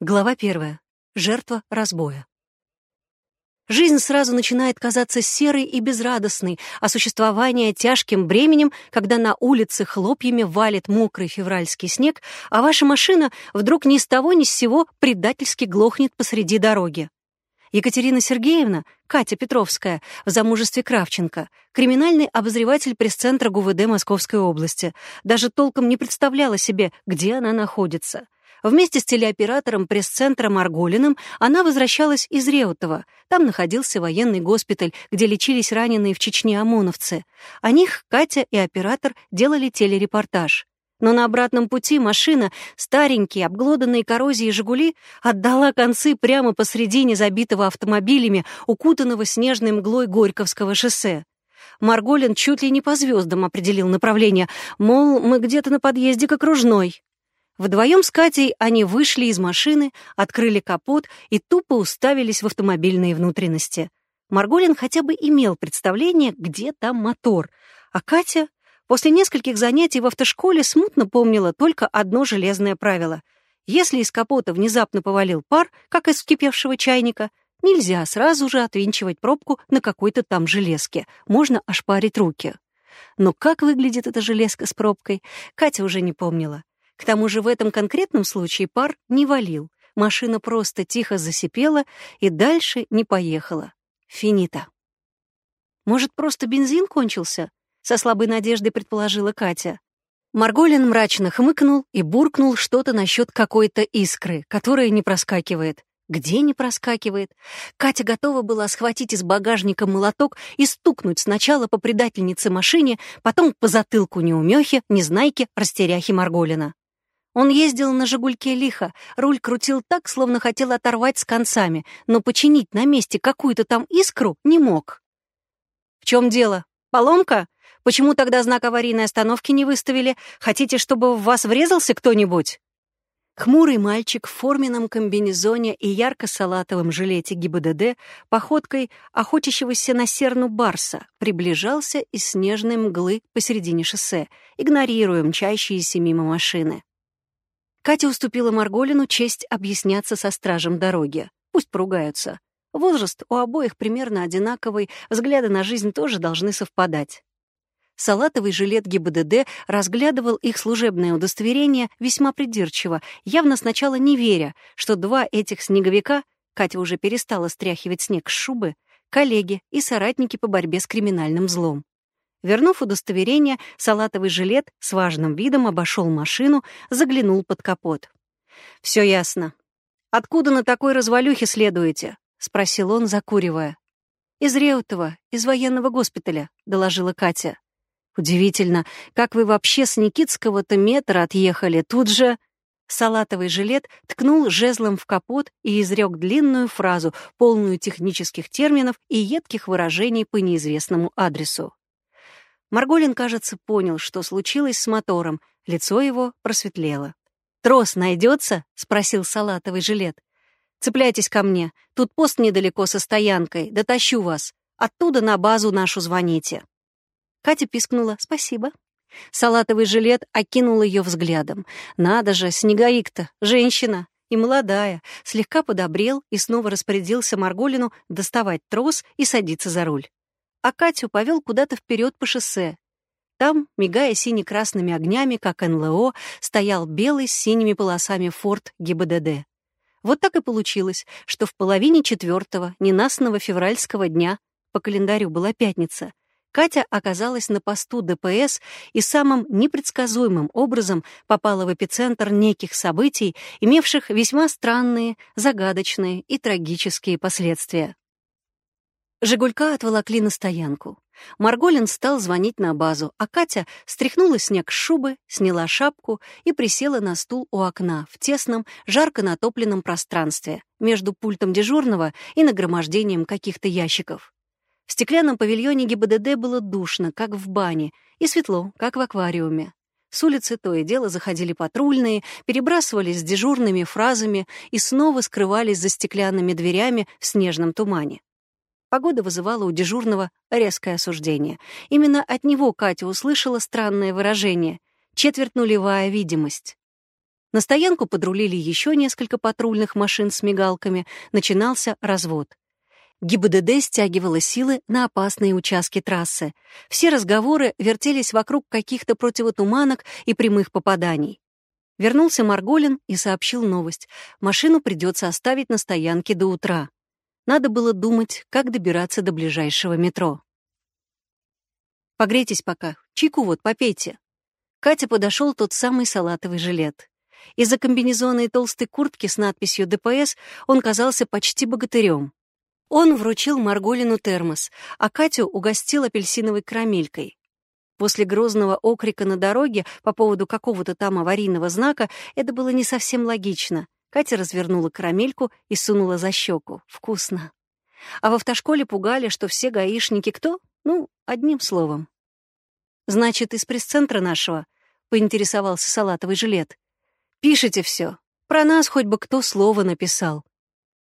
Глава первая. Жертва разбоя. Жизнь сразу начинает казаться серой и безрадостной, а существование тяжким бременем, когда на улице хлопьями валит мокрый февральский снег, а ваша машина вдруг ни с того ни с сего предательски глохнет посреди дороги. Екатерина Сергеевна, Катя Петровская, в замужестве Кравченко, криминальный обозреватель пресс-центра ГУВД Московской области, даже толком не представляла себе, где она находится — Вместе с телеоператором пресс-центра Марголиным она возвращалась из Реутова. Там находился военный госпиталь, где лечились раненые в Чечне ОМОНовцы. О них Катя и оператор делали телерепортаж. Но на обратном пути машина, старенькие, обглоданные коррозией «Жигули», отдала концы прямо посредине забитого автомобилями, укутанного снежной мглой Горьковского шоссе. Марголин чуть ли не по звездам определил направление, мол, мы где-то на подъезде к окружной. Вдвоем с Катей они вышли из машины, открыли капот и тупо уставились в автомобильные внутренности. Марголин хотя бы имел представление, где там мотор, а Катя после нескольких занятий в автошколе смутно помнила только одно железное правило. Если из капота внезапно повалил пар, как из вскипевшего чайника, нельзя сразу же отвинчивать пробку на какой-то там железке, можно ошпарить руки. Но как выглядит эта железка с пробкой, Катя уже не помнила. К тому же в этом конкретном случае пар не валил. Машина просто тихо засипела и дальше не поехала. Финита. Может, просто бензин кончился? Со слабой надеждой предположила Катя. Марголин мрачно хмыкнул и буркнул что-то насчет какой-то искры, которая не проскакивает. Где не проскакивает? Катя готова была схватить из багажника молоток и стукнуть сначала по предательнице машине, потом по затылку неумехе, незнайке, растеряхи Марголина. Он ездил на «Жигульке» лихо, руль крутил так, словно хотел оторвать с концами, но починить на месте какую-то там искру не мог. «В чем дело? Поломка? Почему тогда знак аварийной остановки не выставили? Хотите, чтобы в вас врезался кто-нибудь?» Хмурый мальчик в форменном комбинезоне и ярко-салатовом жилете ГИБДД походкой охотящегося на серну барса приближался из снежной мглы посередине шоссе, игнорируя мчащиеся мимо машины. Катя уступила Марголину честь объясняться со стражем дороги. Пусть поругаются. Возраст у обоих примерно одинаковый, взгляды на жизнь тоже должны совпадать. Салатовый жилет ГИБДД разглядывал их служебное удостоверение весьма придирчиво, явно сначала не веря, что два этих снеговика, Катя уже перестала стряхивать снег с шубы, коллеги и соратники по борьбе с криминальным злом. Вернув удостоверение, салатовый жилет с важным видом обошел машину, заглянул под капот. «Все ясно. Откуда на такой развалюхе следуете?» — спросил он, закуривая. «Из Реутова, из военного госпиталя», — доложила Катя. «Удивительно, как вы вообще с Никитского-то метра отъехали, тут же...» Салатовый жилет ткнул жезлом в капот и изрек длинную фразу, полную технических терминов и едких выражений по неизвестному адресу. Марголин, кажется, понял, что случилось с мотором. Лицо его просветлело. «Трос найдется?» — спросил салатовый жилет. «Цепляйтесь ко мне. Тут пост недалеко со стоянкой. Дотащу вас. Оттуда на базу нашу звоните». Катя пискнула «Спасибо». Салатовый жилет окинул ее взглядом. «Надо же, снеговик-то, женщина!» И молодая, слегка подобрел и снова распорядился Марголину доставать трос и садиться за руль а Катю повел куда-то вперед по шоссе. Там, мигая сине-красными огнями, как НЛО, стоял белый с синими полосами форт ГИБДД. Вот так и получилось, что в половине четвертого ненастного февральского дня, по календарю была пятница, Катя оказалась на посту ДПС и самым непредсказуемым образом попала в эпицентр неких событий, имевших весьма странные, загадочные и трагические последствия. Жигулька отволокли на стоянку. Марголин стал звонить на базу, а Катя стряхнула снег с шубы, сняла шапку и присела на стул у окна в тесном, жарко натопленном пространстве между пультом дежурного и нагромождением каких-то ящиков. В стеклянном павильоне ГИБДД было душно, как в бане, и светло, как в аквариуме. С улицы то и дело заходили патрульные, перебрасывались с дежурными фразами и снова скрывались за стеклянными дверями в снежном тумане. Погода вызывала у дежурного резкое осуждение. Именно от него Катя услышала странное выражение — четверть нулевая видимость. На стоянку подрулили еще несколько патрульных машин с мигалками. Начинался развод. ГИБДД стягивала силы на опасные участки трассы. Все разговоры вертелись вокруг каких-то противотуманок и прямых попаданий. Вернулся Марголин и сообщил новость. Машину придется оставить на стоянке до утра. Надо было думать, как добираться до ближайшего метро. «Погрейтесь пока, чайку вот попейте». Катя подошел тот самый салатовый жилет. Из-за комбинезона и толстой куртки с надписью «ДПС» он казался почти богатырем. Он вручил Марголину термос, а Катю угостил апельсиновой карамелькой. После грозного окрика на дороге по поводу какого-то там аварийного знака это было не совсем логично. Катя развернула карамельку и сунула за щеку. Вкусно. А в автошколе пугали, что все гаишники кто? Ну, одним словом. «Значит, из пресс-центра нашего?» — поинтересовался салатовый жилет. «Пишите все. Про нас хоть бы кто слово написал.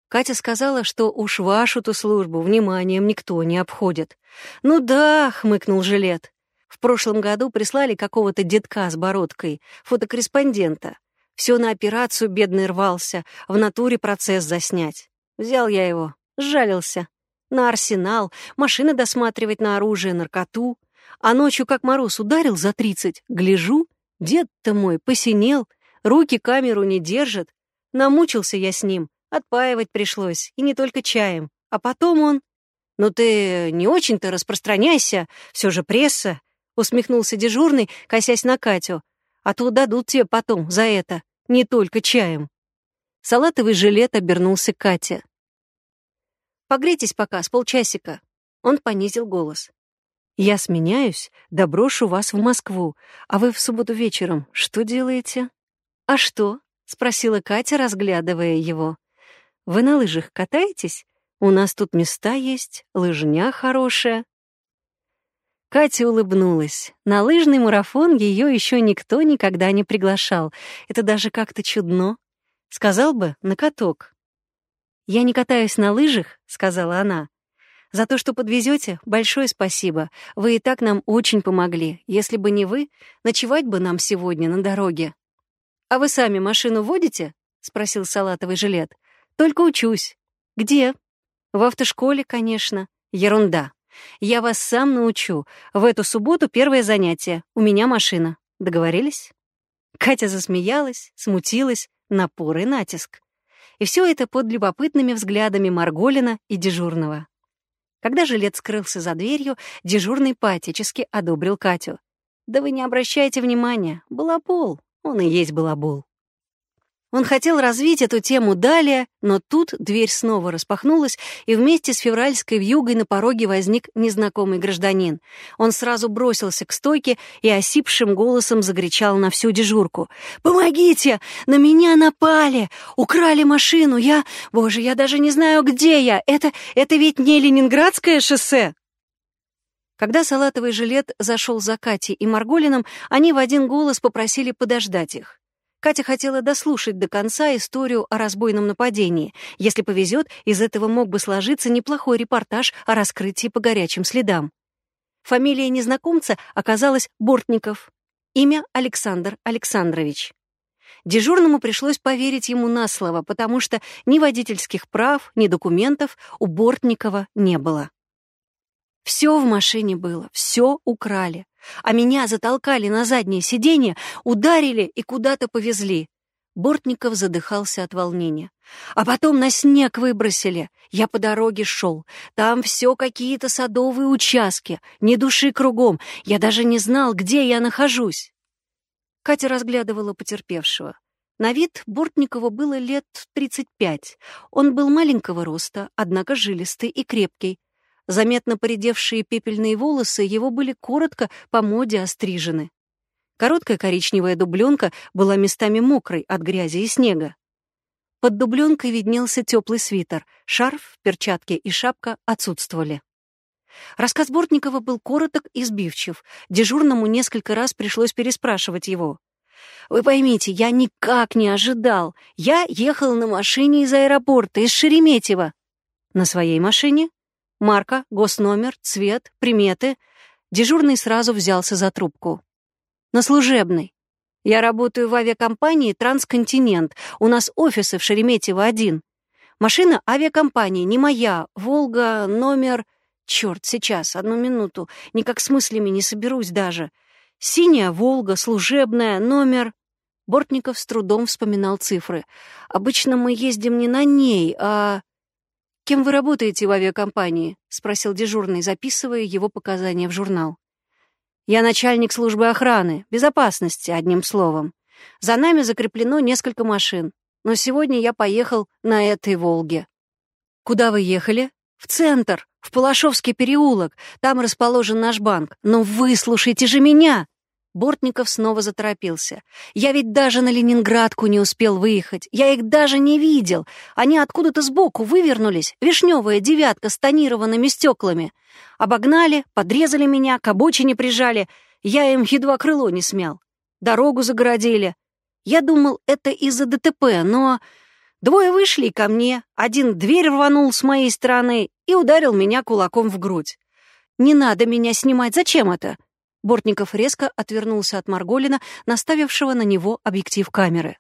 Катя сказала, что уж вашу-то службу вниманием никто не обходит. «Ну да», — хмыкнул жилет. «В прошлом году прислали какого-то детка с бородкой, фотокорреспондента. Все на операцию бедный рвался, в натуре процесс заснять. Взял я его, сжалился. На арсенал, машины досматривать на оружие, наркоту. А ночью, как мороз ударил за тридцать, гляжу, дед-то мой посинел, руки камеру не держат. Намучился я с ним, Отпаивать пришлось, и не только чаем. А потом он... «Ну ты не очень-то распространяйся, все же пресса», — усмехнулся дежурный, косясь на Катю. «А то дадут тебе потом за это, не только чаем». Салатовый жилет обернулся к Кате. «Погрейтесь пока, с полчасика». Он понизил голос. «Я сменяюсь, доброшу вас в Москву, а вы в субботу вечером что делаете?» «А что?» — спросила Катя, разглядывая его. Вы на лыжах катаетесь? У нас тут места есть, лыжня хорошая». Катя улыбнулась. На лыжный марафон ее еще никто никогда не приглашал. Это даже как-то чудно. Сказал бы, на каток. «Я не катаюсь на лыжах», — сказала она. «За то, что подвезете, большое спасибо. Вы и так нам очень помогли. Если бы не вы, ночевать бы нам сегодня на дороге». «А вы сами машину водите?» — спросил салатовый жилет. Только учусь. Где? В автошколе, конечно. Ерунда. Я вас сам научу. В эту субботу первое занятие. У меня машина. Договорились? Катя засмеялась, смутилась, напор и натиск. И все это под любопытными взглядами Марголина и дежурного. Когда жилет скрылся за дверью, дежурный поотечески одобрил Катю. «Да вы не обращайте внимания. Балабол. Он и есть балабол». Он хотел развить эту тему далее, но тут дверь снова распахнулась, и вместе с февральской вьюгой на пороге возник незнакомый гражданин. Он сразу бросился к стойке и осипшим голосом закричал на всю дежурку. «Помогите! На меня напали! Украли машину! Я... Боже, я даже не знаю, где я! Это... Это ведь не Ленинградское шоссе!» Когда салатовый жилет зашел за Катей и Марголином, они в один голос попросили подождать их. Катя хотела дослушать до конца историю о разбойном нападении. Если повезет, из этого мог бы сложиться неплохой репортаж о раскрытии по горячим следам. Фамилия незнакомца оказалась Бортников. Имя Александр Александрович. Дежурному пришлось поверить ему на слово, потому что ни водительских прав, ни документов у Бортникова не было. Все в машине было, все украли а меня затолкали на заднее сиденье, ударили и куда-то повезли. Бортников задыхался от волнения. А потом на снег выбросили. Я по дороге шел. Там все какие-то садовые участки, ни души кругом. Я даже не знал, где я нахожусь. Катя разглядывала потерпевшего. На вид Бортникову было лет 35. Он был маленького роста, однако жилистый и крепкий. Заметно поредевшие пепельные волосы его были коротко по моде острижены. Короткая коричневая дубленка была местами мокрой от грязи и снега. Под дубленкой виднелся теплый свитер, шарф, перчатки и шапка отсутствовали. Рассказ Бортникова был короток и сбивчив. Дежурному несколько раз пришлось переспрашивать его. «Вы поймите, я никак не ожидал. Я ехал на машине из аэропорта, из Шереметьево». «На своей машине?» Марка, госномер, цвет, приметы. Дежурный сразу взялся за трубку. На служебный. Я работаю в авиакомпании «Трансконтинент». У нас офисы в Шереметьево-1. Машина авиакомпании, не моя. «Волга», номер... Черт, сейчас, одну минуту. Никак с мыслями не соберусь даже. Синяя «Волга», служебная, номер... Бортников с трудом вспоминал цифры. «Обычно мы ездим не на ней, а...» «Кем вы работаете в авиакомпании?» — спросил дежурный, записывая его показания в журнал. «Я начальник службы охраны, безопасности, одним словом. За нами закреплено несколько машин, но сегодня я поехал на этой «Волге». «Куда вы ехали?» «В центр, в Палашовский переулок. Там расположен наш банк. Но выслушайте же меня!» Бортников снова заторопился. «Я ведь даже на Ленинградку не успел выехать. Я их даже не видел. Они откуда-то сбоку вывернулись. Вишневая девятка с тонированными стеклами. Обогнали, подрезали меня, к обочине прижали. Я им едва крыло не смял. Дорогу загородили. Я думал, это из-за ДТП, но... Двое вышли ко мне. Один дверь рванул с моей стороны и ударил меня кулаком в грудь. «Не надо меня снимать. Зачем это?» Бортников резко отвернулся от Марголина, наставившего на него объектив камеры.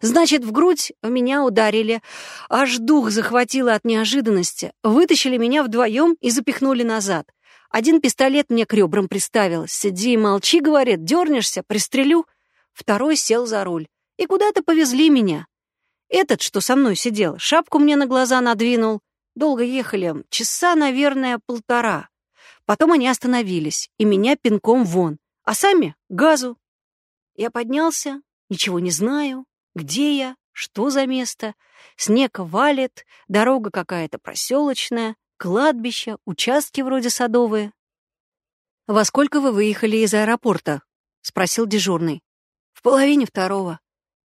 «Значит, в грудь меня ударили. Аж дух захватило от неожиданности. Вытащили меня вдвоем и запихнули назад. Один пистолет мне к ребрам приставил. «Сиди и молчи», — говорит, — «дернешься, пристрелю». Второй сел за руль. И куда-то повезли меня. Этот, что со мной сидел, шапку мне на глаза надвинул. Долго ехали, часа, наверное, полтора. Потом они остановились, и меня пинком вон, а сами — газу. Я поднялся, ничего не знаю, где я, что за место. Снег валит, дорога какая-то проселочная, кладбище, участки вроде садовые. «Во сколько вы выехали из аэропорта?» — спросил дежурный. «В половине второго.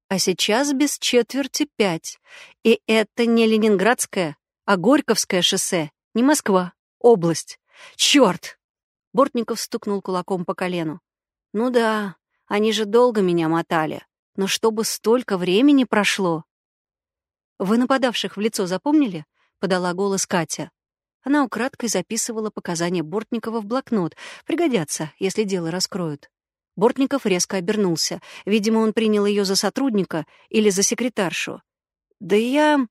А сейчас без четверти пять. И это не Ленинградское, а Горьковское шоссе, не Москва, область. «Черт!» — Бортников стукнул кулаком по колену. «Ну да, они же долго меня мотали. Но чтобы столько времени прошло...» «Вы нападавших в лицо запомнили?» — подала голос Катя. Она украдкой записывала показания Бортникова в блокнот. Пригодятся, если дело раскроют. Бортников резко обернулся. Видимо, он принял ее за сотрудника или за секретаршу. «Да я...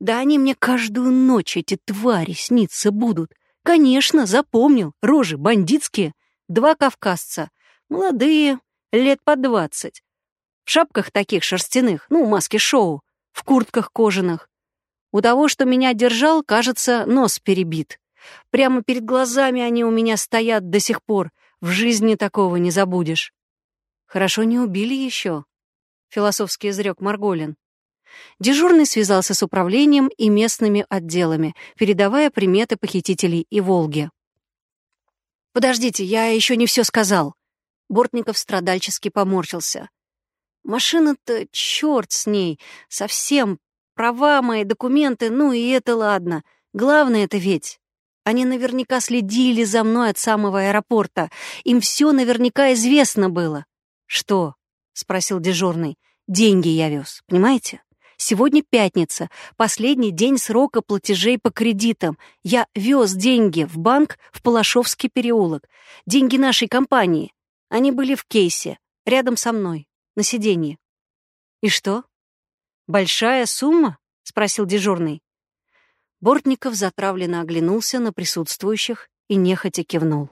Да они мне каждую ночь, эти твари, снится будут. Конечно, запомнил. Рожи бандитские. Два кавказца. Молодые, лет по двадцать. В шапках таких шерстяных, ну, маски-шоу. В куртках кожаных. У того, что меня держал, кажется, нос перебит. Прямо перед глазами они у меня стоят до сих пор. В жизни такого не забудешь. Хорошо не убили еще, — философски изрек Марголин. Дежурный связался с управлением и местными отделами, передавая приметы похитителей и «Волги». «Подождите, я еще не все сказал». Бортников страдальчески поморщился. «Машина-то, черт с ней, совсем. Права мои, документы, ну и это ладно. Главное это ведь. Они наверняка следили за мной от самого аэропорта. Им все наверняка известно было». «Что?» — спросил дежурный. «Деньги я вез, понимаете?» Сегодня пятница, последний день срока платежей по кредитам. Я вез деньги в банк в Палашовский переулок. Деньги нашей компании. Они были в кейсе, рядом со мной, на сиденье. И что? Большая сумма? Спросил дежурный. Бортников затравленно оглянулся на присутствующих и нехотя кивнул.